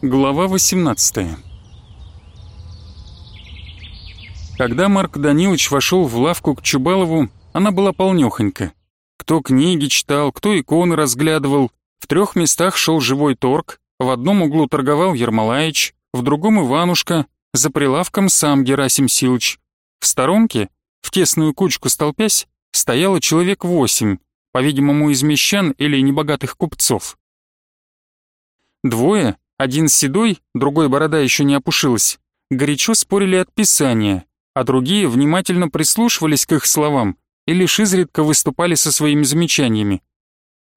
Глава 18 Когда Марк Данилович вошел в лавку к Чубалову, она была полнёхонька. Кто книги читал, кто иконы разглядывал. В трех местах шел живой торг, в одном углу торговал Ермолаич, в другом Иванушка, за прилавком сам Герасим Силыч. В сторонке, в тесную кучку столпясь, стояло человек восемь, по-видимому, из мещан или небогатых купцов. Двое, один седой, другой борода еще не опушилась, горячо спорили от писания, а другие внимательно прислушивались к их словам и лишь изредка выступали со своими замечаниями.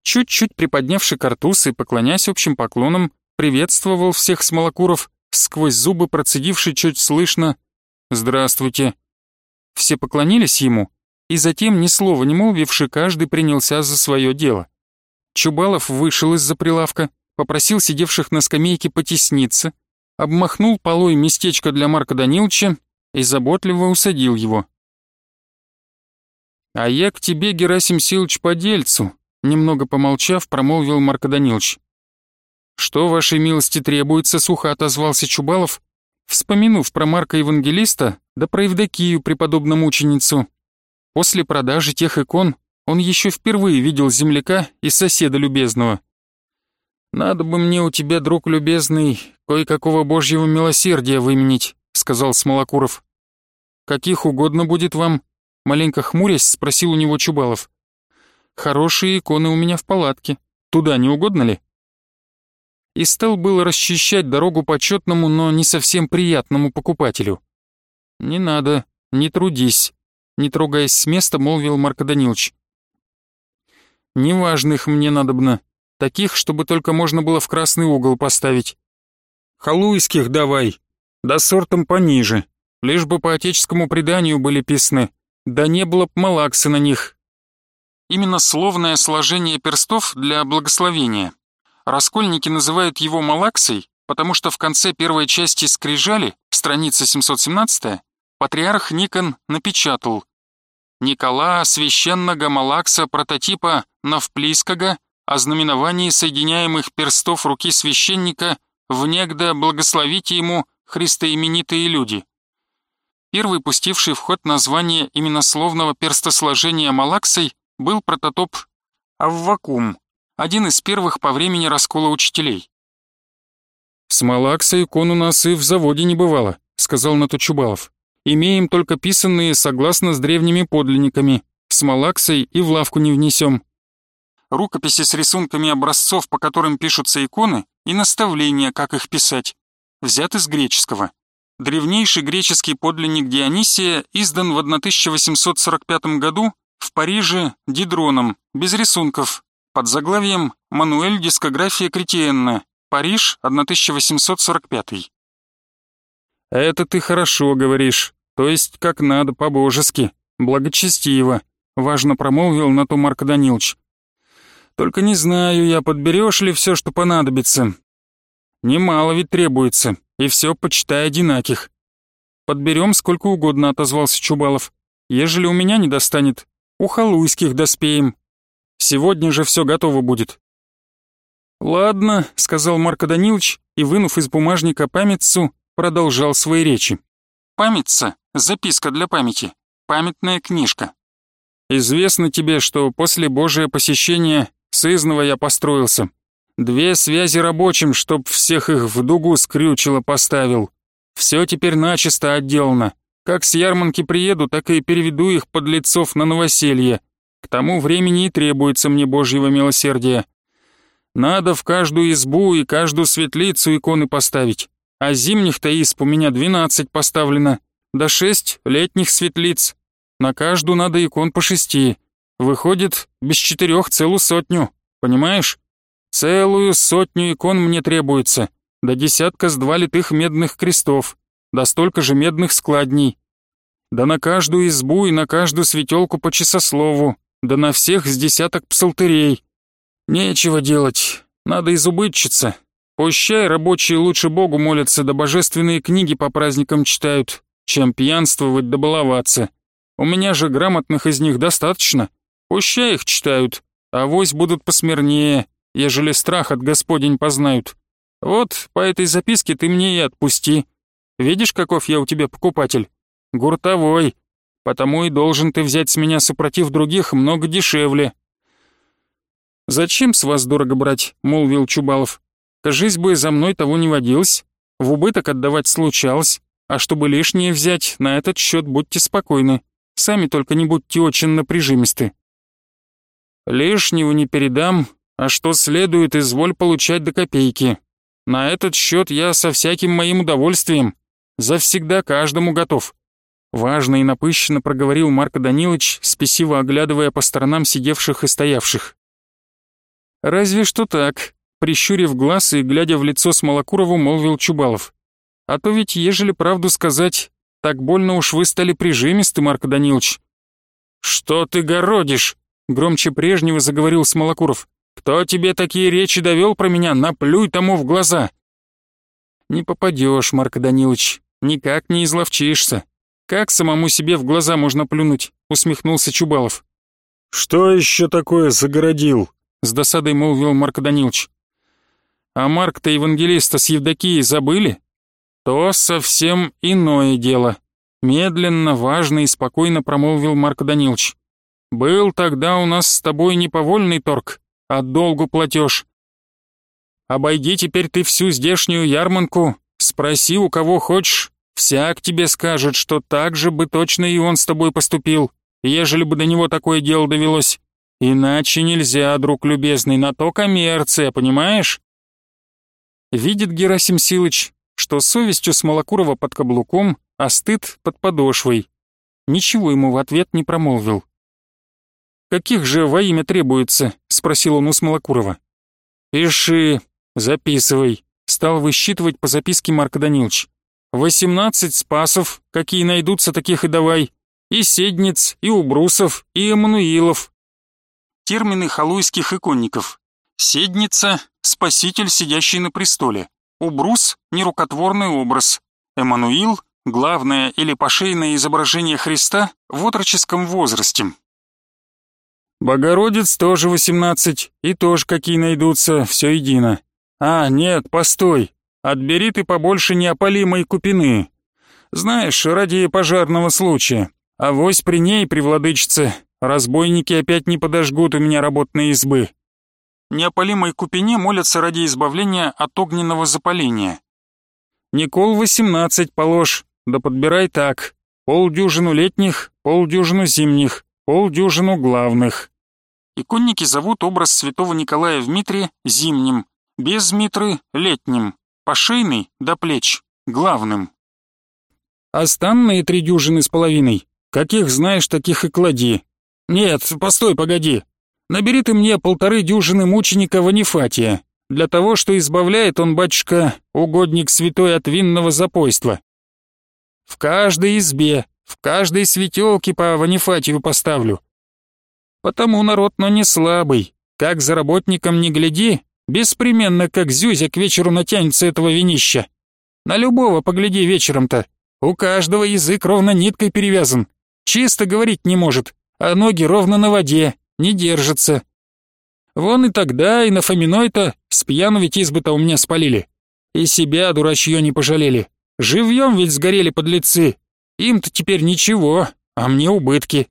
Чуть-чуть приподнявший картуз и поклонясь общим поклонам, приветствовал всех смолокуров, сквозь зубы процедивший чуть слышно «Здравствуйте». Все поклонились ему, и затем, ни слова не молвивши, каждый принялся за свое дело. Чубалов вышел из-за прилавка, попросил сидевших на скамейке потесниться, обмахнул полой местечко для Марка Даниловича и заботливо усадил его. «А я к тебе, Герасим Силыч, по дельцу», немного помолчав, промолвил Марко Данилович. «Что вашей милости требуется?» — сухо отозвался Чубалов, вспомянув про Марка Евангелиста да про Евдокию, преподобную мученицу. После продажи тех икон он еще впервые видел земляка и соседа любезного. «Надо бы мне у тебя, друг любезный, кое-какого божьего милосердия выменить», — сказал Смолокуров. «Каких угодно будет вам?» — маленько хмурясь спросил у него Чубалов. «Хорошие иконы у меня в палатке. Туда не угодно ли?» И стал было расчищать дорогу почетному, но не совсем приятному покупателю. «Не надо, не трудись», — не трогаясь с места, молвил Марко Данилович. «Неважных мне надобно, таких, чтобы только можно было в красный угол поставить. Халуйских давай, да сортом пониже, лишь бы по отеческому преданию были писаны, да не было б малаксы на них. Именно словное сложение перстов для благословения. Раскольники называют его малаксой, потому что в конце первой части скрижали, страница 717, патриарх Никон напечатал «Никола священного малакса прототипа Навплискага о знаменовании соединяемых перстов руки священника в негда благословите ему христоименитые люди. Первый пустивший в ход название именословного перстосложения Малаксой был прототоп Аввакум, один из первых по времени раскола учителей. «С Малаксой икон у нас и в заводе не бывало», — сказал Натучубалов. «Имеем только писанные согласно с древними подлинниками. С Малаксой и в лавку не внесем рукописи с рисунками образцов, по которым пишутся иконы, и наставления, как их писать, взят из греческого. Древнейший греческий подлинник Дионисия издан в 1845 году в Париже Дидроном, без рисунков, под заглавием «Мануэль дискография Кретиенна», Париж, 1845. «Это ты хорошо говоришь, то есть как надо, по-божески, благочестиво», важно промолвил на то Марк Данилович. Только не знаю я, подберешь ли все, что понадобится. Немало ведь требуется, и все почитай одинаких. Подберем сколько угодно, отозвался Чубалов. Ежели у меня не достанет, у халуйских доспеем. Сегодня же все готово будет. «Ладно», — сказал Марко Данилович и, вынув из бумажника памятцу, продолжал свои речи. «Памятца — записка для памяти, памятная книжка. Известно тебе, что после Божия посещения Сызного я построился. Две связи рабочим, чтоб всех их в дугу скрючило поставил. Все теперь начисто отделано. Как с ярманки приеду, так и переведу их под лицов на новоселье. К тому времени и требуется мне Божьего милосердия. Надо в каждую избу и каждую светлицу иконы поставить. А зимних-то исп у меня двенадцать поставлено, да шесть летних светлиц. На каждую надо икон по шести. Выходит, без четырех целую сотню, понимаешь? Целую сотню икон мне требуется, до десятка с два литых медных крестов, да столько же медных складней. Да на каждую избу и на каждую светелку по часослову, да на всех с десяток псалтырей. Нечего делать, надо изубытчиться. Пущай рабочие лучше Богу молятся, да божественные книги по праздникам читают, чем пьянствовать да баловаться. У меня же грамотных из них достаточно. Пущай их читают, а вось будут посмирнее, ежели страх от Господень познают. Вот по этой записке ты мне и отпусти. Видишь, каков я у тебя покупатель? Гуртовой. Потому и должен ты взять с меня супротив других много дешевле». «Зачем с вас дорого брать?» — молвил Чубалов. «Кажись бы, за мной того не водилось. В убыток отдавать случалось. А чтобы лишнее взять, на этот счет будьте спокойны. Сами только не будьте очень напряжимисты». «Лишнего не передам, а что следует, изволь получать до копейки. На этот счет я со всяким моим удовольствием. Завсегда каждому готов. Важно и напыщенно проговорил Марко Данилович, спесиво оглядывая по сторонам сидевших и стоявших. «Разве что так», — прищурив глаз и глядя в лицо Смолокурову, молвил Чубалов. «А то ведь, ежели правду сказать, так больно уж вы стали прижимисты, Марко Данилович». «Что ты городишь?» — громче прежнего заговорил Смолокуров. «Кто тебе такие речи довел про меня? Наплюй тому в глаза!» «Не попадешь, Марко Данилович, никак не изловчишься. Как самому себе в глаза можно плюнуть?» — усмехнулся Чубалов. «Что еще такое загородил?» — с досадой молвил Марко Данилович. «А Марк-то евангелиста с Евдокией забыли? То совсем иное дело». Медленно, важно и спокойно промолвил Марко Данилович. «Был тогда у нас с тобой не повольный торг, а долгу платеж. Обойди теперь ты всю здешнюю ярманку, спроси у кого хочешь, Всяк тебе скажет, что так же бы точно и он с тобой поступил, ежели бы до него такое дело довелось. Иначе нельзя, друг любезный, на то коммерция, понимаешь? Видит Герасим Силыч, что совесть у Смолокурова под каблуком, а стыд под подошвой. Ничего ему в ответ не промолвил. «Каких же во имя требуется?» — спросил он у Смолокурова. «Пиши, записывай», — стал высчитывать по записке Марк Данилович. Восемнадцать спасов, какие найдутся, таких и давай, и седниц, и убрусов, и эммануилов. Термины халуйских иконников. Седница — спаситель, сидящий на престоле. Убрус — нерукотворный образ. Эммануил — главное или пошейное изображение Христа в отроческом возрасте. Богородец тоже восемнадцать, и тоже какие найдутся, все едино. А, нет, постой, Отбери ты побольше неопалимой купины. Знаешь, ради пожарного случая. А вось при ней, при владычице, разбойники опять не подожгут у меня работные избы. Неопалимой купине молятся ради избавления от огненного запаления. Никол восемнадцать положь, да подбирай так. Полдюжину летних, полдюжину зимних, полдюжину главных. Иконники зовут образ святого Николая в Митре зимним, без Митры летним, Пошейный до плеч, главным. Останные три дюжины с половиной. Каких знаешь, таких и клади. Нет, постой, погоди. Набери ты мне полторы дюжины мученика Ванифатия. Для того, что избавляет он, батюшка, угодник святой от винного запойства. В каждой избе, в каждой светелке по Ванифатию поставлю. Потому народ, но не слабый. Как за работником не гляди, Беспременно, как Зюзя, к вечеру натянется этого винища. На любого погляди вечером-то. У каждого язык ровно ниткой перевязан. Чисто говорить не может, а ноги ровно на воде, не держатся. Вон и тогда, и на Фоминой-то с ведь избы-то у меня спалили. И себя, дурачье, не пожалели. Живьем ведь сгорели подлецы. Им-то теперь ничего, а мне убытки.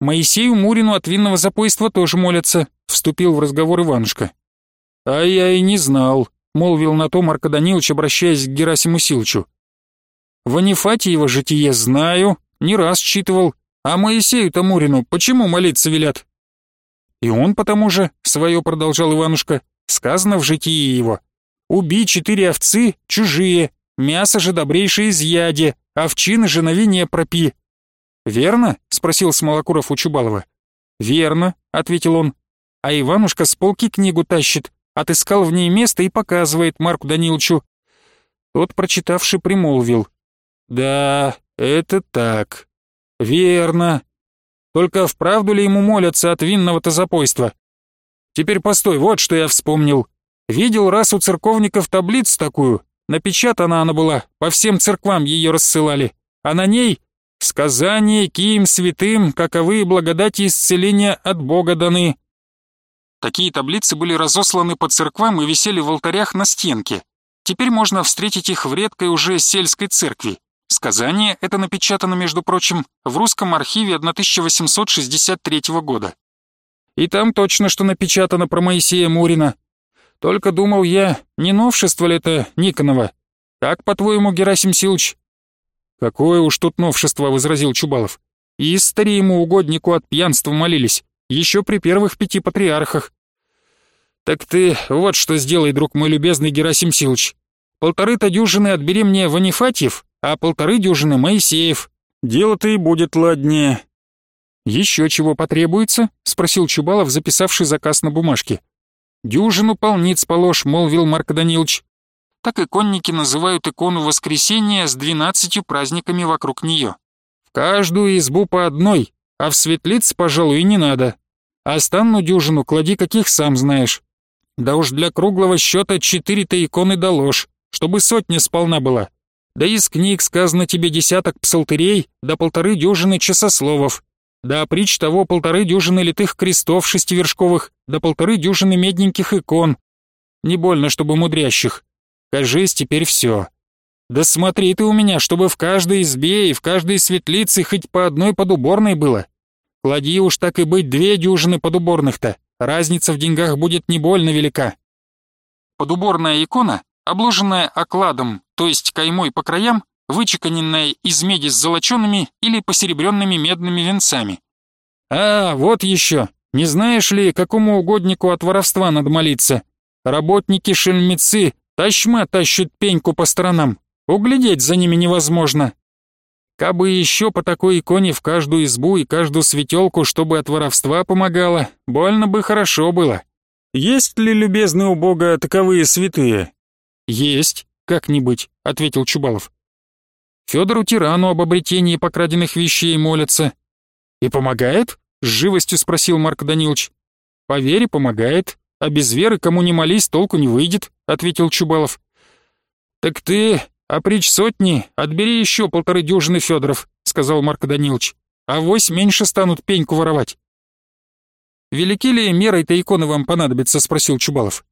Моисею Мурину от винного запойства тоже молятся, вступил в разговор Иванушка. А я и не знал, молвил на то Марко Данилович, обращаясь к Герасиму Силчу. В Анифатиево житие знаю, не раз читывал, а Моисею-то Мурину почему молиться велят? И он потому же, свое продолжал Иванушка, сказано в житии его. Уби четыре овцы, чужие, мясо же добрейшее изъяде, овчины же на вине пропи, «Верно?» — спросил Смолокуров у Чубалова. «Верно», — ответил он. «А Иванушка с полки книгу тащит, отыскал в ней место и показывает Марку Даниловичу». Тот, прочитавший, примолвил. «Да, это так. Верно. Только вправду ли ему молятся от винного-то запойства? Теперь постой, вот что я вспомнил. Видел раз у церковников таблицу такую, напечатана она была, по всем церквам ее рассылали, а на ней Сказание ким святым, каковы благодати исцеления от Бога даны. Такие таблицы были разосланы по церквам и висели в алтарях на стенке. Теперь можно встретить их в редкой уже сельской церкви. Сказание это напечатано, между прочим, в русском архиве 1863 года. И там точно что напечатано про Моисея Мурина. Только думал я, не новшество ли это Никонова? Как, по-твоему, Герасим Силыч? Какое уж тут новшество, возразил Чубалов. И старому угоднику от пьянства молились, еще при первых пяти патриархах. Так ты вот что сделай, друг мой любезный Герасим Силыч. Полторы-то дюжины отбери мне Ванифатьев, а полторы дюжины Моисеев. Дело-то и будет ладнее. Еще чего потребуется? спросил Чубалов, записавший заказ на бумажке. Дюжину полниц положь, молвил Марк Данилович. Так и конники называют икону Воскресения с двенадцатью праздниками вокруг нее. В каждую избу по одной, а в светлиц, пожалуй, не надо. А станну дюжину клади, каких сам знаешь. Да уж для круглого счета четыре-то иконы доложь, чтобы сотня сполна была. Да из книг сказано тебе десяток псалтырей, да полторы дюжины часословов. Да притч того полторы дюжины литых крестов шестивершковых, да полторы дюжины медненьких икон. Не больно, чтобы мудрящих. Кажись, теперь все. Да смотри ты у меня, чтобы в каждой избе и в каждой светлице хоть по одной подуборной было. Клади уж так и быть две дюжины подуборных-то, разница в деньгах будет не больно велика. Подуборная икона, обложенная окладом, то есть каймой по краям, вычеканенная из меди с золочеными или посеребренными медными венцами. А, вот еще, не знаешь ли, какому угоднику от воровства надо молиться? Работники-шельмецы тащма тащат пеньку по сторонам, Углядеть за ними невозможно. Кабы еще по такой иконе в каждую избу и каждую светелку, чтобы от воровства помогало, больно бы хорошо было. Есть ли, любезный у Бога, таковые святые? Есть, как-нибудь, ответил Чубалов. Федору Тирану об обретении покраденных вещей молятся. И помогает? С живостью спросил Марк Данилович. По вере помогает, а без веры кому не молись, толку не выйдет, ответил Чубалов. Так ты «А прич сотни, отбери еще полторы дюжины Федоров», — сказал Марко Данилович. «А вось меньше станут пеньку воровать». «Велики ли меры-то иконы вам понадобятся?» — спросил Чубалов.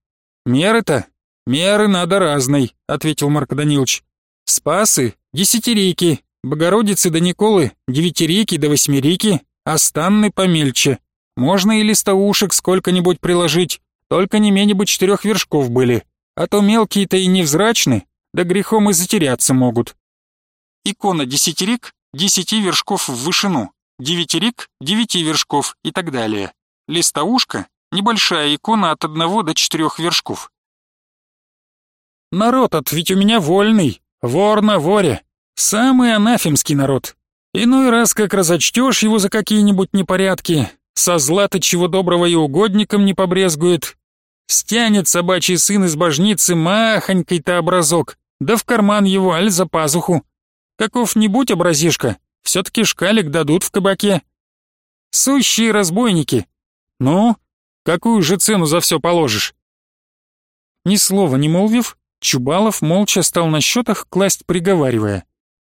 «Меры-то? Меры надо разной», — ответил Марко Данилович. «Спасы, десятирики, Богородицы да Николы, девятирики да восьмирики, а помельче. Можно и листоушек сколько-нибудь приложить, только не менее бы четырех вершков были, а то мелкие-то и невзрачны, да грехом и затеряться могут. Икона десятирик — десяти вершков в вышину, девятирик — девяти вершков и так далее. Листоушка — небольшая икона от одного до четырех вершков. Народ от ведь у меня вольный, вор на воре, самый анафемский народ. Иной раз, как разочтешь его за какие-нибудь непорядки, со зла-то чего доброго и угодником не побрезгует. Стянет собачий сын из божницы махонькой-то образок, да в карман его, аль за пазуху. Каков-нибудь образишка, все-таки шкалик дадут в кабаке. Сущие разбойники. Ну, какую же цену за все положишь? Ни слова не молвив, Чубалов молча стал на счетах класть, приговаривая.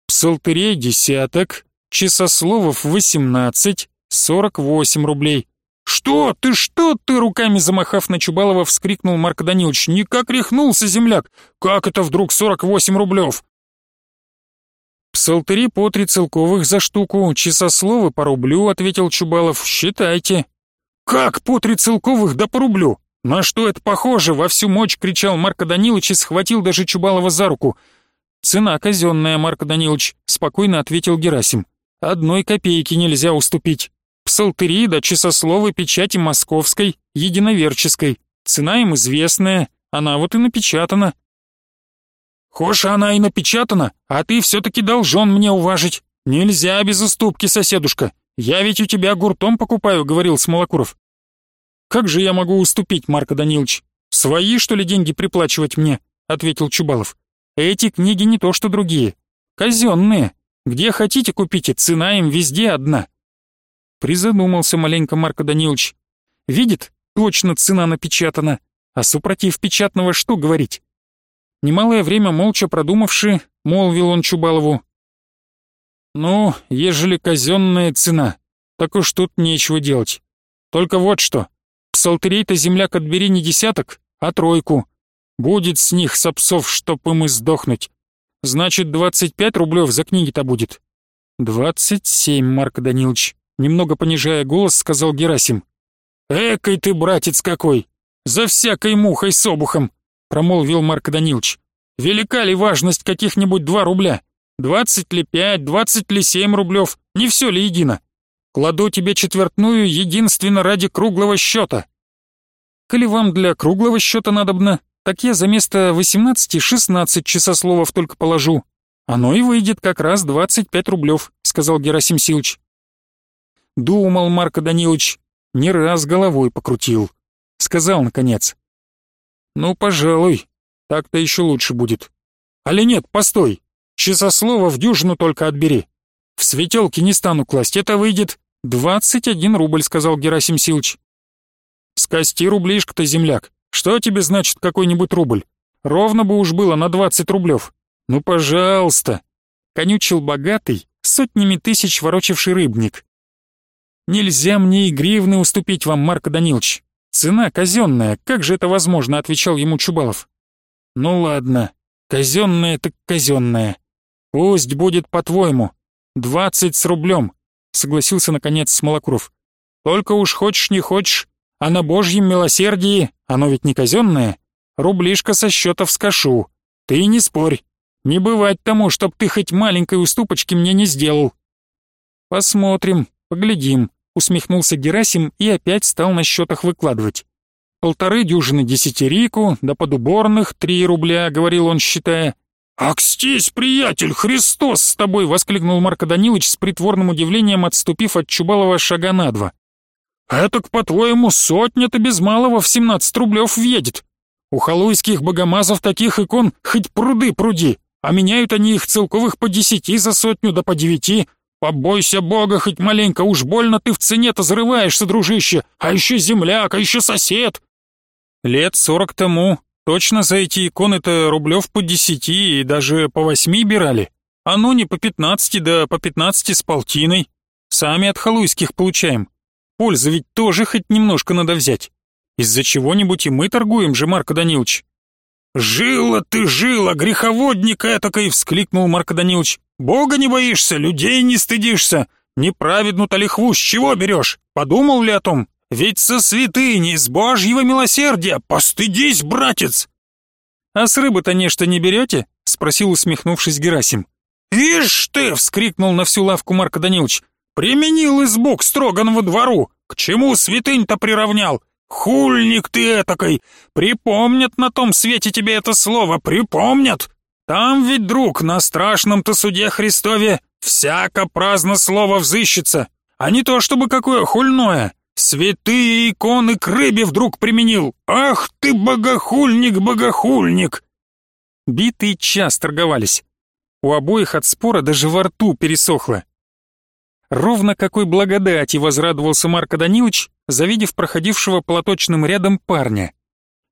Псалтырей десяток, часословов восемнадцать, сорок восемь рублей. «Что ты, что ты?» — руками замахав на Чубалова, вскрикнул Марк Данилович. «Никак рехнулся, земляк! Как это вдруг сорок восемь рублев?» «Псалтыри по три целковых за штуку, часословы по рублю», — ответил Чубалов. «Считайте». «Как по три целковых да по рублю? На что это похоже?» — во всю мощь кричал Марко Данилович и схватил даже Чубалова за руку. «Цена казенная, Марко Данилович», — спокойно ответил Герасим. «Одной копейки нельзя уступить». Псалтыри да часословы печати московской, единоверческой. Цена им известная, она вот и напечатана. Хошь она и напечатана, а ты все-таки должен мне уважить. Нельзя без уступки, соседушка. Я ведь у тебя гуртом покупаю, говорил Смолокуров. Как же я могу уступить, Марко Данилович? Свои, что ли, деньги приплачивать мне? Ответил Чубалов. Эти книги не то, что другие. Казенные. Где хотите купите, цена им везде одна. Призадумался маленько Марко Данилович. Видит, точно цена напечатана, а супротив печатного что говорить? Немалое время молча продумавши, молвил он Чубалову. «Ну, ежели казенная цена, так уж тут нечего делать. Только вот что, псалтерей-то земляк отбери не десяток, а тройку. Будет с них сопсов, чтоб им и сдохнуть. Значит, двадцать пять рублев за книги-то будет. Двадцать семь, Марк Данилович. Немного понижая голос, сказал Герасим. «Экой ты, братец какой! За всякой мухой с обухом!» Промолвил Марк Данилович. «Велика ли важность каких-нибудь два рубля? Двадцать ли пять, двадцать ли семь рублев? Не все ли едино? Кладу тебе четвертную единственно ради круглого счета. Коли вам для круглого счета надобно, так я за место восемнадцати-шестнадцать часословов только положу. Оно и выйдет как раз двадцать пять рублев», — сказал Герасим Силыч. Думал Марко Данилович, не раз головой покрутил. Сказал, наконец. «Ну, пожалуй, так-то еще лучше будет. Али нет, постой, часослова в дюжину только отбери. В светелке не стану класть, это выйдет двадцать один рубль», — сказал Герасим Силыч. «Скости рублишко-то, земляк. Что тебе значит какой-нибудь рубль? Ровно бы уж было на двадцать рублев. Ну, пожалуйста!» Конючил богатый, сотнями тысяч ворочавший рыбник. «Нельзя мне и гривны уступить вам, Марко Данилович. Цена казенная, как же это возможно?» — отвечал ему Чубалов. «Ну ладно, казенная так казенная. Пусть будет по-твоему. Двадцать с рублем», — согласился наконец Смолокуров. «Только уж хочешь не хочешь, а на божьем милосердии, оно ведь не казенное, рублишко со счетов скошу. Ты не спорь, не бывать тому, чтоб ты хоть маленькой уступочки мне не сделал». «Посмотрим, поглядим», усмехнулся Герасим и опять стал на счетах выкладывать. «Полторы дюжины десятирику, да подуборных три рубля», — говорил он, считая. «Акстись, приятель, Христос с тобой!» — воскликнул Марко Данилович с притворным удивлением, отступив от Чубалова шага на два. «Этак, по-твоему, сотня-то без малого в семнадцать рублев въедет. У халуйских богомазов таких икон хоть пруды пруди, а меняют они их целковых по десяти за сотню да по девяти, Побойся бога хоть маленько, уж больно ты в цене-то зарываешься, дружище, а еще земляк, а еще сосед. Лет сорок тому точно за эти иконы-то рублев по десяти и даже по восьми бирали. А ну не по пятнадцати, да по пятнадцати с полтиной. Сами от халуйских получаем. Пользы ведь тоже хоть немножко надо взять. Из-за чего-нибудь и мы торгуем же, Марко Данилович. «Жила ты, жила, греховодник этакой!» — вскликнул Марко Данилович. «Бога не боишься, людей не стыдишься. Неправедну-то лихву с чего берешь? Подумал ли о том? Ведь со святыни, с божьего милосердия, постыдись, братец!» «А с рыбы-то нечто не берете?» — спросил, усмехнувшись Герасим. «Ишь ты!» — вскрикнул на всю лавку Марко Данилович. «Применил избук строганому двору! К чему святынь-то приравнял? «Хульник ты этакой! Припомнят на том свете тебе это слово, припомнят! Там ведь, друг, на страшном-то суде Христове всяко праздно слово взыщется, а не то чтобы какое хульное. Святые иконы к рыбе вдруг применил! Ах ты, богохульник, богохульник!» Битый час торговались. У обоих от спора даже во рту пересохло. Ровно какой благодати возрадовался Марко Данилович, завидев проходившего платочным рядом парня.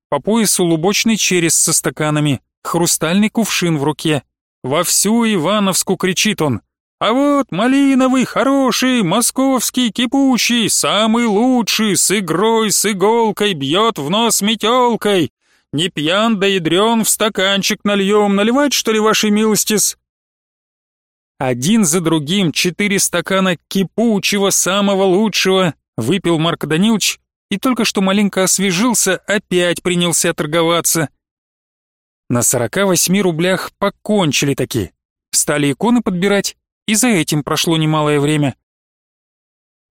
По поясу лубочный через со стаканами, хрустальный кувшин в руке. Во всю Ивановску кричит он. «А вот малиновый, хороший, московский, кипучий, самый лучший, с игрой, с иголкой, бьет в нос метелкой. Не пьян да ядрен, в стаканчик нальем, наливать, что ли, вашей милости-с?» Один за другим четыре стакана кипучего, самого лучшего, Выпил Марк Данилович и только что маленько освежился, опять принялся торговаться. На 48 рублях покончили таки. Стали иконы подбирать, и за этим прошло немалое время.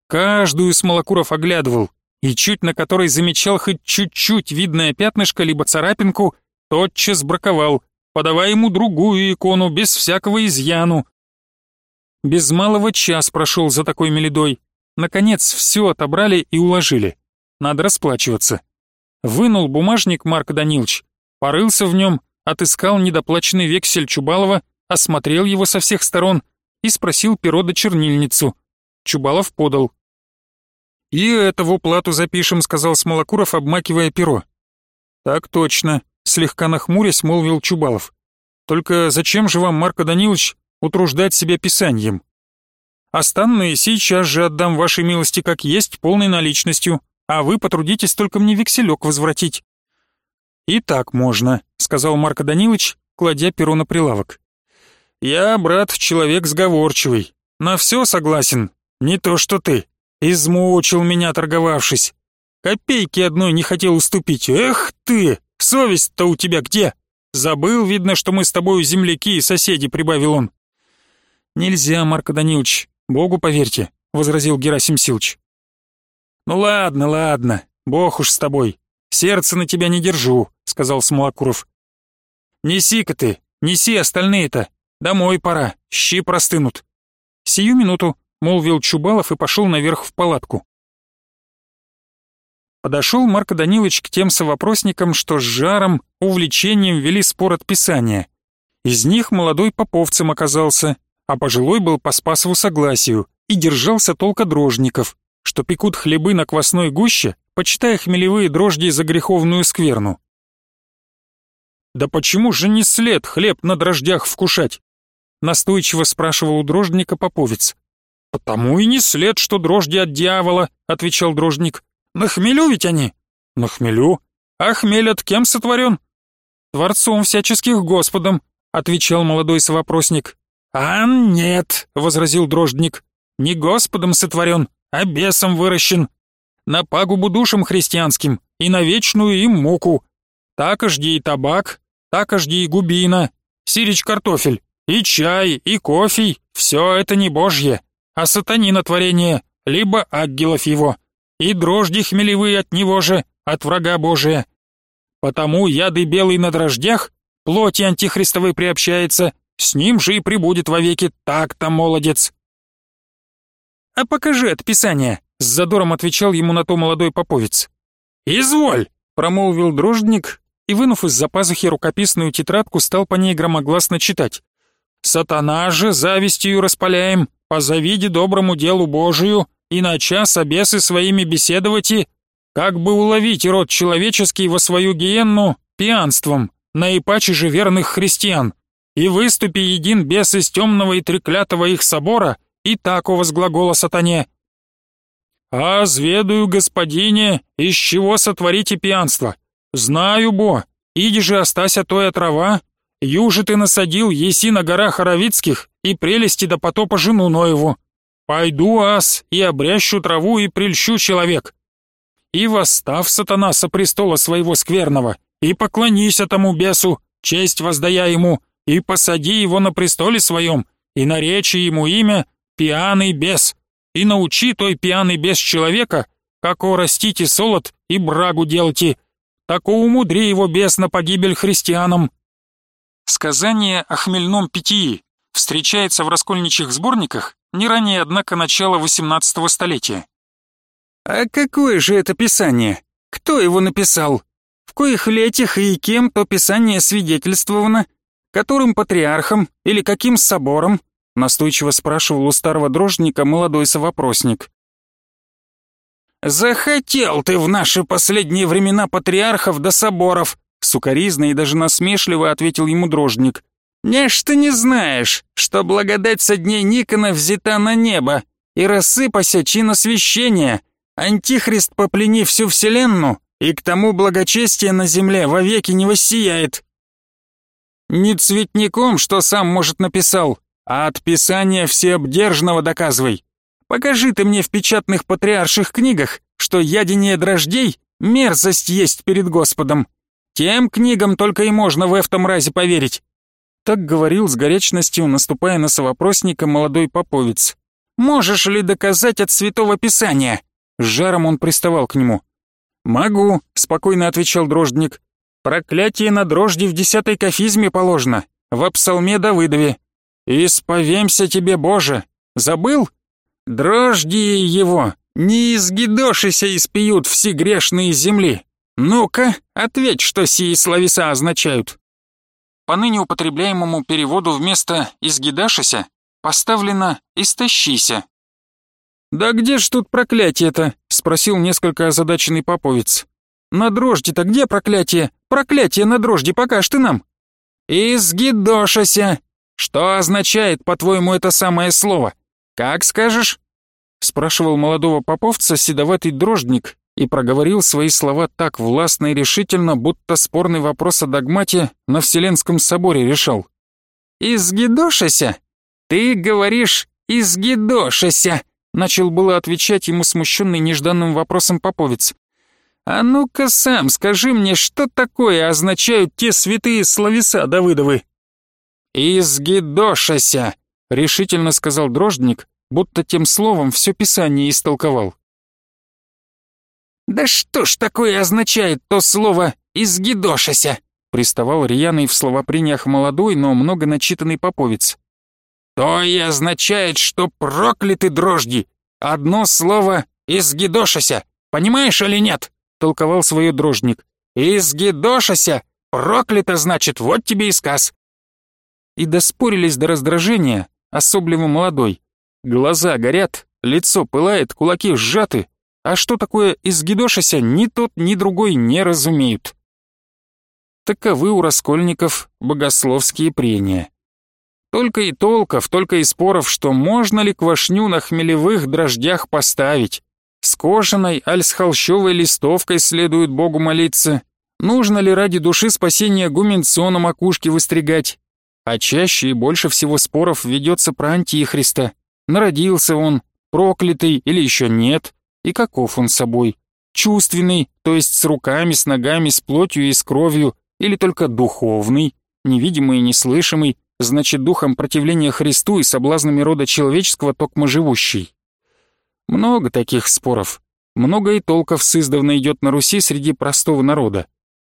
Каждую Смолокуров оглядывал, и чуть на которой замечал хоть чуть-чуть видное пятнышко либо царапинку, тотчас браковал, подавая ему другую икону без всякого изъяну. Без малого час прошел за такой меледой. Наконец, все отобрали и уложили. Надо расплачиваться. Вынул бумажник Марк Данилович, порылся в нем, отыскал недоплаченный вексель Чубалова, осмотрел его со всех сторон и спросил перо да чернильницу. Чубалов подал. «И это в уплату запишем», — сказал Смолокуров, обмакивая перо. «Так точно», — слегка нахмурясь, молвил Чубалов. «Только зачем же вам, Марко Данилович, утруждать себя писанием? Останные сейчас же отдам вашей милости как есть полной наличностью. а вы потрудитесь только мне векселек возвратить». «И так можно», — сказал Марко Данилович, кладя перо на прилавок. «Я, брат, человек сговорчивый, на все согласен, не то что ты. Измучил меня, торговавшись. Копейки одной не хотел уступить. Эх ты, совесть-то у тебя где? Забыл, видно, что мы с тобой земляки и соседи, прибавил он. Нельзя, Марко Данилович, Богу поверьте, возразил Герасим Силыч. Ну ладно, ладно, Бог уж с тобой. Сердце на тебя не держу, сказал Смолокуров. Неси-ка ты, неси остальные-то. Домой пора, щи простынут. Сию минуту, молвил Чубалов и пошел наверх в палатку. Подошел Марко Данилович к тем совопросникам, что с жаром, увлечением вели спор от писания. Из них молодой поповцем оказался, а пожилой был по Спасову согласию и держался толка дрожников, что пекут хлебы на квасной гуще, почитая хмелевые дрожди за греховную скверну. «Да почему же не след хлеб на дрождях вкушать?» Настойчиво спрашивал у дрожника поповец. «Потому и не след, что дрожди от дьявола», — отвечал дрожник. «На хмелю ведь они?» «На хмелю. А хмель от кем сотворен?» «Творцом всяческих Господом», — отвечал молодой совопросник. «А нет», — возразил дрождник, — «не Господом сотворен, а бесом выращен. На пагубу душам христианским и на вечную им муку. Так жди и табак, так жди и губина, сирич картофель, и чай, и кофе, все это не божье, а сатанина творение, либо ангелов его, и дрожди хмелевые от него же, от врага Божия. Потому яды белый на дрождях, плоти антихристовой приобщается, с ним же и прибудет вовеки, так-то молодец. «А покажи от Писания», — с задором отвечал ему на то молодой поповец. «Изволь», — промолвил дрождник и, вынув из-за пазухи рукописную тетрадку, стал по ней громогласно читать. «Сатана же завистью распаляем, по завиде доброму делу Божию, и на час обесы своими беседовать и, как бы уловить род человеческий во свою гиенну пьянством, наипаче же верных христиан, и выступи един бес из темного и треклятого их собора, и такого с глагола сатане. «А зведаю, господине, из чего сотворите пьянство? Знаю, бо, иди же остася той отрава, юже ты насадил, еси на горах Аравицких, и прелести до потопа жену Ноеву. Пойду, ас, и обрящу траву, и прельщу человек. И восстав сатана со престола своего скверного, и поклонись этому бесу, честь воздая ему, и посади его на престоле своем, и наречи ему имя пьяный бес, и научи той пьяный бес человека, како растите солод и брагу делайте, тако умудри его бес на погибель христианам. Сказание о хмельном питьи встречается в раскольничьих сборниках не ранее, однако, начала XVIII столетия. А какое же это писание? Кто его написал? В коих летях и кем то писание свидетельствовано? Которым патриархом или каким собором? Настойчиво спрашивал у старого дрожника молодой совопросник. «Захотел ты в наши последние времена патриархов до соборов!» Сукаризно и даже насмешливо ответил ему дрожник. Нечто не знаешь, что благодать со дней Никона взята на небо, и рассыпася чин освящения, антихрист поплени всю вселенную, и к тому благочестие на земле вовеки не воссияет. Не цветником, что сам, может, написал, а от писания всеобдержного доказывай. Покажи ты мне в печатных патриарших книгах, что ядение дрождей — мерзость есть перед Господом. Тем книгам только и можно в этом разе поверить. Так говорил с горячностью, наступая на совопросника молодой поповец. «Можешь ли доказать от Святого Писания?» С жаром он приставал к нему. «Могу», — спокойно отвечал дрождник. «Проклятие на дрожди в десятой кафизме положено, в псалме Давыдове. Исповемся тебе, Боже! Забыл? Дрожди его, не изгидошися испьют все грешные земли. Ну-ка, ответь, что сии словеса означают». По ныне употребляемому переводу вместо «изгидашися» поставлено «истощися». «Да где ж тут проклятие-то?» — спросил несколько озадаченный поповец. «На дрожди-то где проклятие? Проклятие на дрожди покажь ты нам!» «Изгидошася! Что означает, по-твоему, это самое слово? Как скажешь?» — спрашивал молодого поповца седоватый дрождник, и проговорил свои слова так властно и решительно, будто спорный вопрос о догмате на Вселенском соборе решал. «Изгидошася? Ты говоришь «изгидошася», — начал было отвечать ему смущенный нежданным вопросом поповец. «А ну-ка сам скажи мне, что такое означают те святые словеса Давыдовы?» «Изгидошася», — решительно сказал дрождник, будто тем словом все писание истолковал. «Да что ж такое означает то слово «изгидошася»?» приставал рьяный в словопрениях молодой, но много начитанный поповец. «То и означает, что прокляты дрожди! Одно слово «изгидошася», понимаешь или нет?» толковал свое дрожник. «Изгидошася! Проклято, значит, вот тебе и сказ!» И доспорились до раздражения, особливо молодой. Глаза горят, лицо пылает, кулаки сжаты, а что такое изгидошася, ни тот, ни другой не разумеют. Таковы у раскольников богословские прения. Только и толков, только и споров, что можно ли квашню на хмелевых дрождях поставить. С кожаной, аль с холщовой листовкой следует Богу молиться. Нужно ли ради души спасения гуменцо на макушке выстригать? А чаще и больше всего споров ведется про антихриста. Народился он, проклятый или еще нет и каков он собой. Чувственный, то есть с руками, с ногами, с плотью и с кровью, или только духовный, невидимый и неслышимый, значит духом противления Христу и соблазнами рода человеческого токмо живущий. Много таких споров, много и толков с издавна идет на Руси среди простого народа.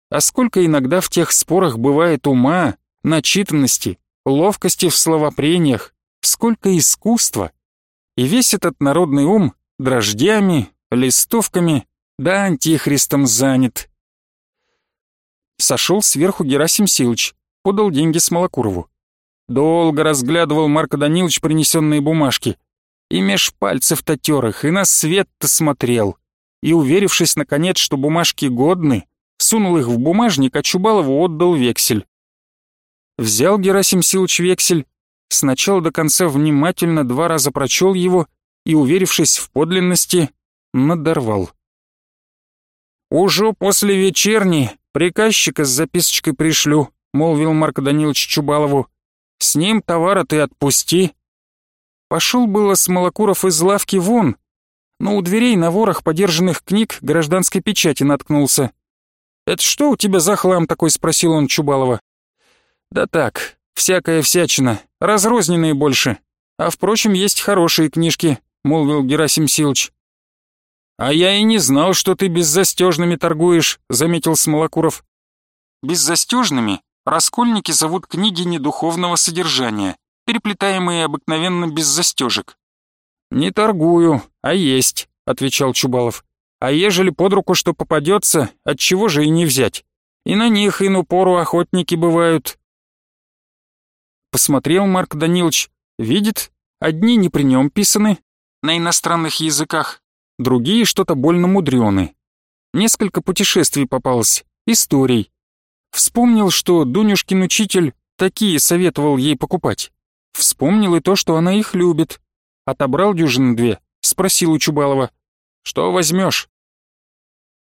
А сколько иногда в тех спорах бывает ума, начитанности, ловкости в словопрениях, сколько искусства. И весь этот народный ум дрождями, листовками, да антихристом занят. Сошел сверху Герасим Силыч, подал деньги Смолокурову. Долго разглядывал Марко Данилович принесенные бумажки. И меж пальцев-то тер их, и на свет-то смотрел. И, уверившись, наконец, что бумажки годны, сунул их в бумажник, а Чубалову отдал вексель. Взял Герасим Силыч вексель, сначала до конца внимательно два раза прочел его и, уверившись в подлинности, надорвал. «Уже после вечерни приказчика с записочкой пришлю», — молвил Марк Данилович Чубалову. «С ним товара ты отпусти». Пошел было Смолокуров из лавки вон, но у дверей на ворох подержанных книг гражданской печати наткнулся. «Это что у тебя за хлам такой?» — спросил он Чубалова. «Да так, всякая всячина, разрозненные больше. А впрочем, есть хорошие книжки, — молвил Герасим Силыч. «А я и не знал, что ты беззастежными торгуешь», — заметил Смолокуров. «Беззастежными раскольники зовут книги недуховного содержания, переплетаемые обыкновенно без застежек». «Не торгую, а есть», — отвечал Чубалов. «А ежели под руку что попадется, от чего же и не взять? И на них ину пору охотники бывают». Посмотрел Марк Данилович, видит, одни не при нем писаны, на иностранных языках, другие что-то больно мудрены. Несколько путешествий попалось, историй. Вспомнил, что Дунюшкин учитель такие советовал ей покупать. Вспомнил и то, что она их любит. Отобрал дюжины две, спросил у Чубалова. «Что возьмешь?»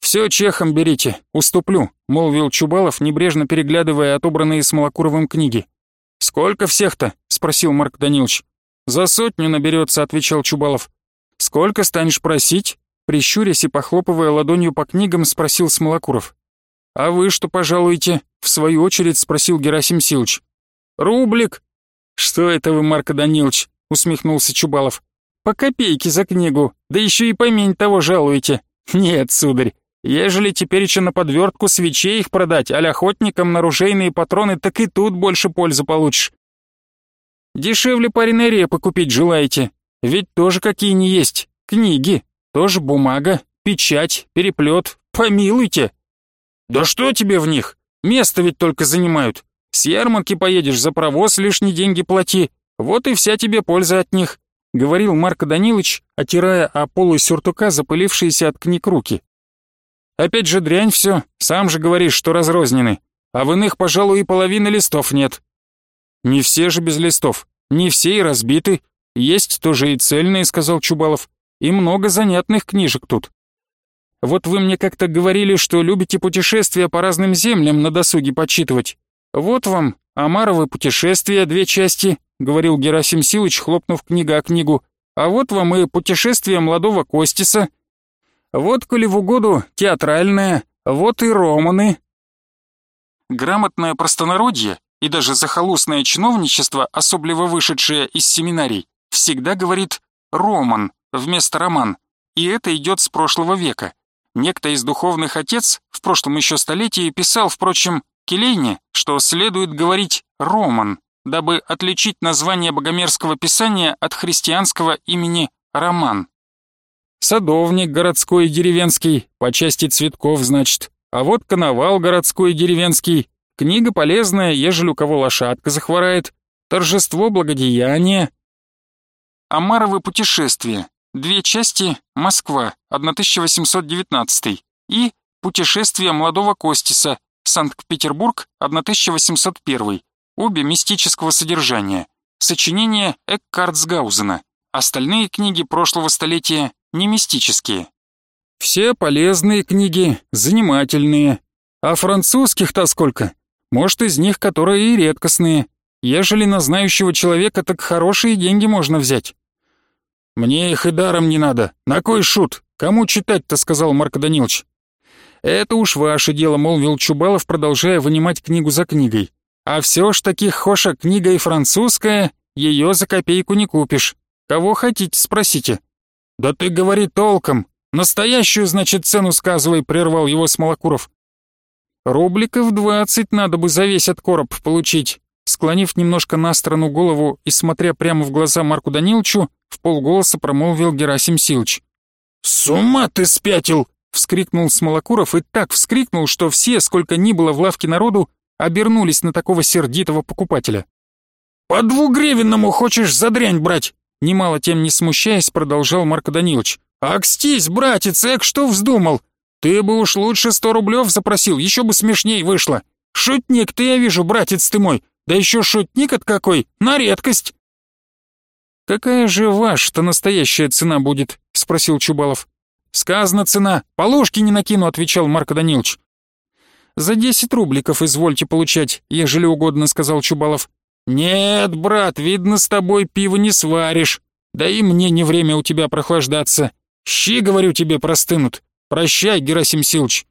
«Все чехом берите, уступлю», — молвил Чубалов, небрежно переглядывая отобранные с Малокуровым книги. «Сколько всех-то?» — спросил Марк Данилович. «За сотню наберется», — отвечал Чубалов. «Сколько станешь просить?» Прищурясь и похлопывая ладонью по книгам, спросил Смолокуров. «А вы что пожалуете?» — в свою очередь спросил Герасим Силыч. «Рублик!» «Что это вы, Марко Данилович?» — усмехнулся Чубалов. «По копейке за книгу, да еще и помень того жалуете. Нет, сударь, ежели теперь еще на подвертку свечей их продать, а охотникам на ружейные патроны, так и тут больше пользы получишь. Дешевле пареной репы купить желаете? Ведь тоже какие не есть. Книги, тоже бумага, печать, переплет. Помилуйте. Да что тебе в них? Место ведь только занимают. С ярмарки поедешь, за провоз лишние деньги плати. Вот и вся тебе польза от них», — говорил Марко Данилович, отирая о полу сюртука запылившиеся от книг руки. «Опять же дрянь все, сам же говоришь, что разрознены, а в иных, пожалуй, и половины листов нет. «Не все же без листов, не все и разбиты. Есть тоже и цельные», — сказал Чубалов. «И много занятных книжек тут». Вот вы мне как-то говорили, что любите путешествия по разным землям на досуге почитывать. Вот вам «Амаровы путешествия, две части», — говорил Герасим Силыч, хлопнув книга о книгу. «А вот вам и путешествие молодого Костиса. Вот, коли в угоду, театральное, вот и романы». Грамотное простонародье и даже захолустное чиновничество, особливо вышедшее из семинарий, всегда говорит «роман» вместо «роман», и это идет с прошлого века. Некто из духовных отец в прошлом еще столетии писал, впрочем, Келейне, что следует говорить «роман», дабы отличить название богомерзкого писания от христианского имени «роман». Садовник городской и деревенский, по части цветков, значит, а вот коновал городской и деревенский, книга полезная, ежели у кого лошадка захворает, торжество благодеяния. Амаровы путешествия, две части, Москва, 1819 и Путешествие молодого Костиса, Санкт-Петербург, 1801, обе мистического содержания, сочинение Эккартсгаузена, остальные книги прошлого столетия не мистические. Все полезные книги, занимательные. А французских-то сколько? Может, из них которые и редкостные. Ежели на знающего человека, так хорошие деньги можно взять. Мне их и даром не надо. На кой шут? Кому читать-то, сказал Марк Данилович. «Это уж ваше дело», — молвил Чубалов, продолжая вынимать книгу за книгой. «А все ж таки, Хоша, книга и французская, ее за копейку не купишь. Кого хотите, спросите». «Да ты говори толком. Настоящую, значит, цену сказывай», — прервал его Смолокуров. «Рубликов двадцать надо бы за весь от короб получить». Склонив немножко на сторону голову и смотря прямо в глаза Марку Даниловичу, в полголоса промолвил Герасим Силыч. «С ума ты спятил!» Вскрикнул Смолокуров и так вскрикнул, что все, сколько ни было в лавке народу, обернулись на такого сердитого покупателя. «По двугривенному хочешь за дрянь брать?» Немало тем не смущаясь, продолжал Марко Данилович. «Акстись, братец, эк, что вздумал? Ты бы уж лучше сто рублев запросил, еще бы смешней вышло. Шутник ты, я вижу, братец ты мой, да еще шутник от какой, на редкость!» «Какая же ваша-то настоящая цена будет?» — спросил Чубалов. «Сказана цена, полушки не накину», — отвечал Марко Данилович. «За десять рубликов извольте получать, ежели угодно», — сказал Чубалов. «Нет, брат, видно, с тобой пиво не сваришь. Да и мне не время у тебя прохлаждаться. Щи, говорю тебе, простынут. Прощай, Герасим Силыч».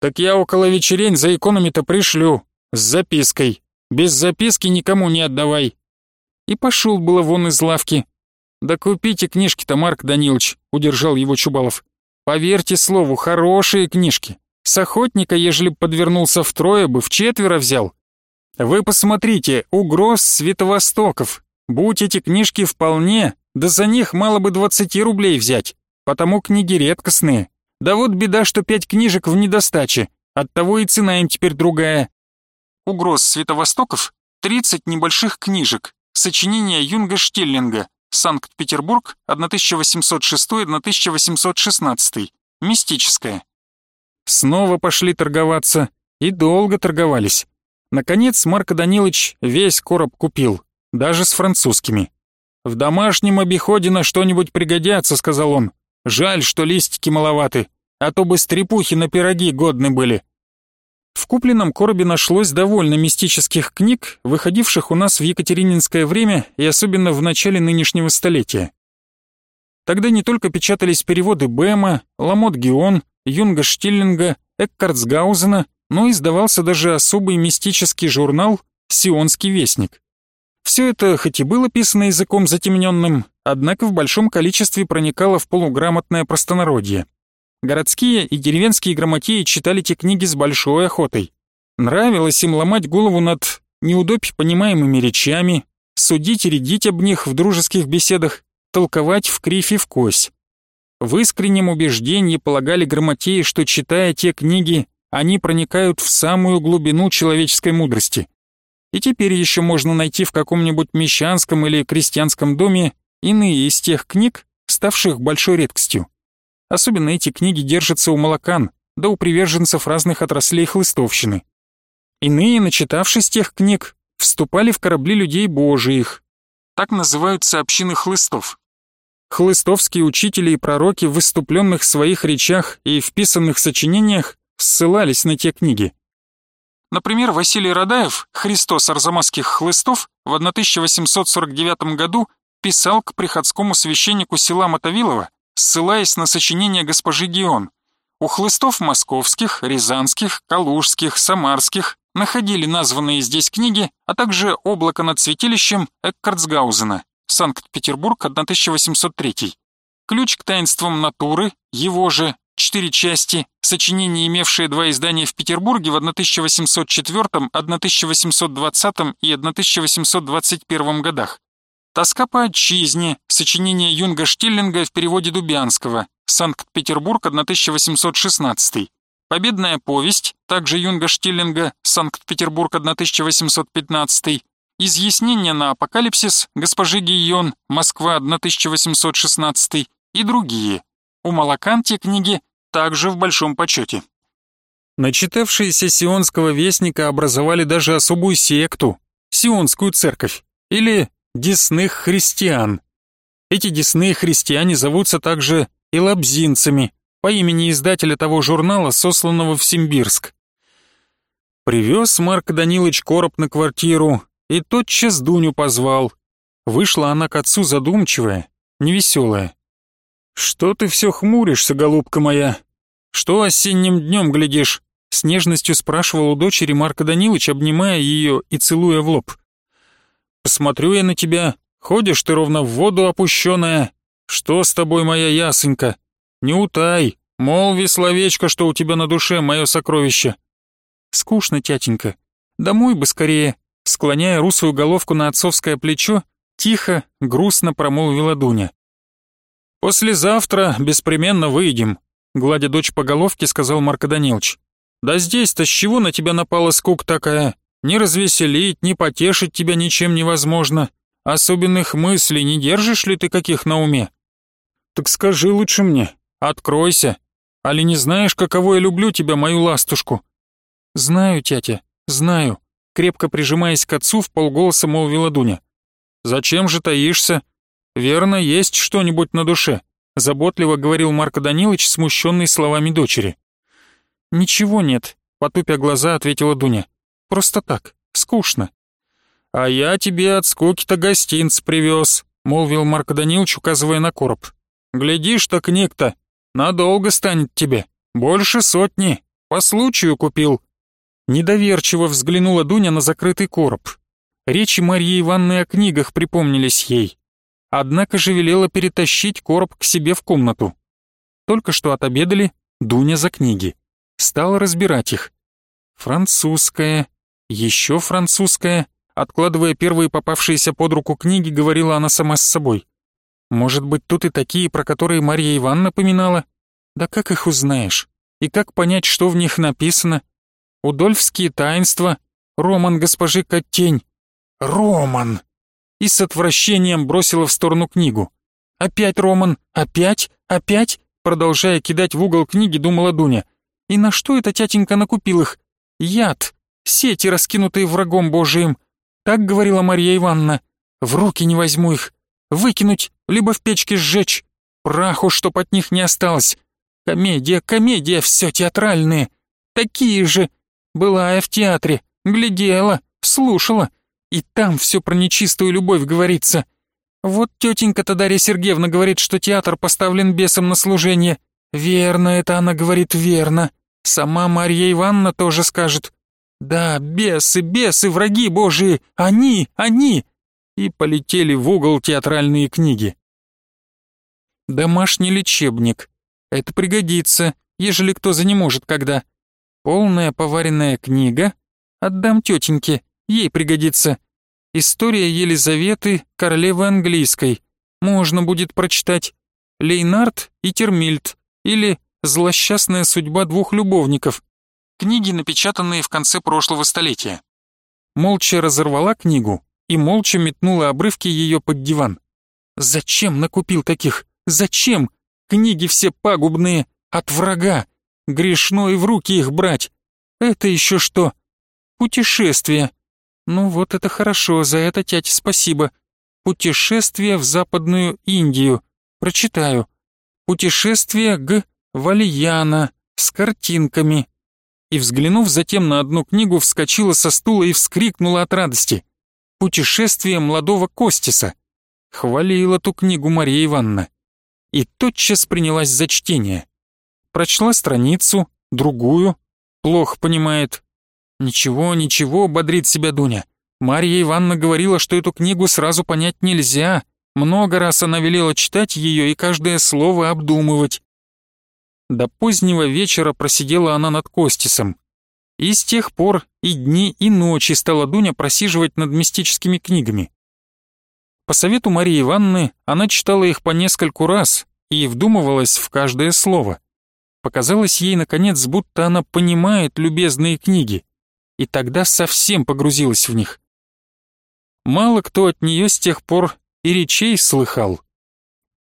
«Так я около вечерень за экономи-то пришлю, с запиской. Без записки никому не отдавай». И пошел было вон из лавки, «Да купите книжки-то, Марк Данилович», — удержал его Чубалов. «Поверьте слову, хорошие книжки. С охотника, ежели подвернулся втрое бы, в четверо взял. Вы посмотрите, угроз Световостоков. Будь эти книжки вполне, да за них мало бы двадцати рублей взять, потому книги редкостные. Да вот беда, что пять книжек в недостаче, оттого и цена им теперь другая». Угроз Световостоков — тридцать небольших книжек, сочинения Юнга Штиллинга, Санкт-Петербург, 1806-1816. Мистическое. Снова пошли торговаться, и долго торговались. Наконец Марко Данилович весь короб купил, даже с французскими. «В домашнем обиходе на что-нибудь пригодятся», — сказал он. «Жаль, что листики маловаты, а то бы стрепухи на пироги годны были». В купленном коробе нашлось довольно мистических книг, выходивших у нас в екатерининское время и особенно в начале нынешнего столетия. Тогда не только печатались переводы Бэма, Ламот Геон, Юнга Штиллинга, Эккартсгаузена, но издавался даже особый мистический журнал «Сионский вестник». Все это, хоть и было писано языком затемненным, однако в большом количестве проникало в полуграмотное простонародье. Городские и деревенские грамотеи читали эти книги с большой охотой. Нравилось им ломать голову над неудобь понимаемыми речами, судить и рядить об них в дружеских беседах, толковать в крифе в кось. В искреннем убеждении полагали грамотеи, что, читая те книги, они проникают в самую глубину человеческой мудрости. И теперь еще можно найти в каком-нибудь мещанском или крестьянском доме иные из тех книг, ставших большой редкостью. Особенно эти книги держатся у молокан, да у приверженцев разных отраслей хлыстовщины. Иные, начитавшись тех книг, вступали в корабли людей божиих. Так называются общины хлыстов. хлыстовские учители и пророки в выступленных своих речах и вписанных сочинениях ссылались на те книги. Например, Василий Радаев, Христос Арзамасских хлыстов, в 1849 году писал к приходскому священнику села Мотовилова, ссылаясь на сочинение госпожи Гион. У хлыстов московских, рязанских, калужских, самарских находили названные здесь книги, а также «Облако над святилищем» Эккартсгаузена, Санкт-Петербург, 1803. Ключ к таинствам натуры, его же, четыре части, сочинение, имевшее два издания в Петербурге в 1804, 1820 и 1821 годах. «Тоска по отчизне», сочинение Юнга Штиллинга в переводе Дубянского, Санкт-Петербург, 1816. «Победная повесть», также Юнга Штиллинга, Санкт-Петербург, 1815. «Изъяснение на апокалипсис», госпожи Гийон, Москва, 1816 и другие. У Малакан те книги также в большом почете. Начитавшиеся Сионского вестника образовали даже особую секту, Сионскую церковь, или десных христиан. Эти десные христиане зовутся также и лабзинцами, по имени издателя того журнала, сосланного в Симбирск. Привез Марк Данилович короб на квартиру и тотчас Дуню позвал. Вышла она к отцу задумчивая, невеселая. «Что ты все хмуришься, голубка моя? Что осенним днем глядишь?» С нежностью спрашивал у дочери Марка Данилович, обнимая ее и целуя в лоб. «Посмотрю я на тебя, ходишь ты ровно в воду опущенная. Что с тобой, моя ясенька? Не утай, молви словечко, что у тебя на душе, мое сокровище». «Скучно, тятенька. Домой бы скорее», склоняя русую головку на отцовское плечо, тихо, грустно промолвила Дуня. «Послезавтра беспременно выйдем», — гладя дочь по головке, сказал Марко Данилович. «Да здесь-то с чего на тебя напала скука такая? Ни развеселить, ни потешить тебя ничем невозможно. Особенных мыслей не держишь ли ты каких на уме?» «Так скажи лучше мне, откройся. Али не знаешь, каково я люблю тебя, мою ластушку?» «Знаю, тятя, знаю», — крепко прижимаясь к отцу, в полголоса молвила Дуня. «Зачем же таишься? «Верно, есть что-нибудь на душе», — заботливо говорил Марко Данилович, смущенный словами дочери. «Ничего нет», — потупя глаза, ответила Дуня. «Просто так, скучно». «А я тебе от скуки-то гостинц привез», — молвил Марко Данилович, указывая на короб. «Глядишь, так книг-то надолго станет тебе, больше сотни, по случаю купил». Недоверчиво взглянула Дуня на закрытый короб. Речи Марьи Ивановны о книгах припомнились ей однако же велела перетащить короб к себе в комнату. Только что отобедали, Дуня за книги. Стала разбирать их. Французская, еще французская. Откладывая первые попавшиеся под руку книги, говорила она сама с собой. Может быть, тут и такие, про которые Марья Ивановна поминала? Да как их узнаешь? И как понять, что в них написано? Удольфские таинства, роман госпожи Коттень. Роман! И с отвращением бросила в сторону книгу. «Опять, Роман, опять, опять?» Продолжая кидать в угол книги, думала Дуня. «И на что это тятенька накупил их? Яд, сети, раскинутые врагом Божиим. Так говорила Марья Ивановна. В руки не возьму их. Выкинуть, либо в печке сжечь. Праху, чтоб от них не осталось. Комедия, комедия, все театральные. Такие же. Была я в театре, глядела, слушала. И там все про нечистую любовь говорится. Вот тетенька-то Дарья Сергеевна говорит, что театр поставлен бесом на служение. Верно это она говорит, верно. Сама Марья Ивановна тоже скажет. Да, бесы, бесы, враги божии, они, они. И полетели в угол театральные книги. Домашний лечебник. Это пригодится, ежели кто за не может когда. Полная поваренная книга. Отдам тетеньке. Ей пригодится. История Елизаветы, королевы английской. Можно будет прочитать. Лейнард и Термильд. Или «Злосчастная судьба двух любовников». Книги, напечатанные в конце прошлого столетия. Молча разорвала книгу и молча метнула обрывки ее под диван. «Зачем накупил таких? Зачем? Книги все пагубные, от врага. Грешно и в руки их брать. Это еще что? Путешествие. Ну вот это хорошо, за это тять спасибо. Путешествие в Западную Индию. Прочитаю. «Путешествие г. Валияна с картинками». И, взглянув затем на одну книгу, вскочила со стула и вскрикнула от радости. «Путешествие молодого Костиса». Хвалила ту книгу Мария Ивановна. И тотчас принялась за чтение. Прочла страницу, другую. Плохо понимает. «Ничего, ничего», — бодрит себя Дуня. Марья Ивановна говорила, что эту книгу сразу понять нельзя. Много раз она велела читать ее и каждое слово обдумывать. До позднего вечера просидела она над Костисом. И с тех пор и дни, и ночи стала Дуня просиживать над мистическими книгами. По совету Марии Ивановны она читала их по нескольку раз и вдумывалась в каждое слово. Показалось ей, наконец, будто она понимает любезные книги, и тогда совсем погрузилась в них. Мало кто от нее с тех пор и речей слыхал.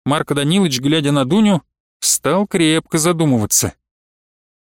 Марко Данилович, глядя на Дуню, стал крепко задумываться.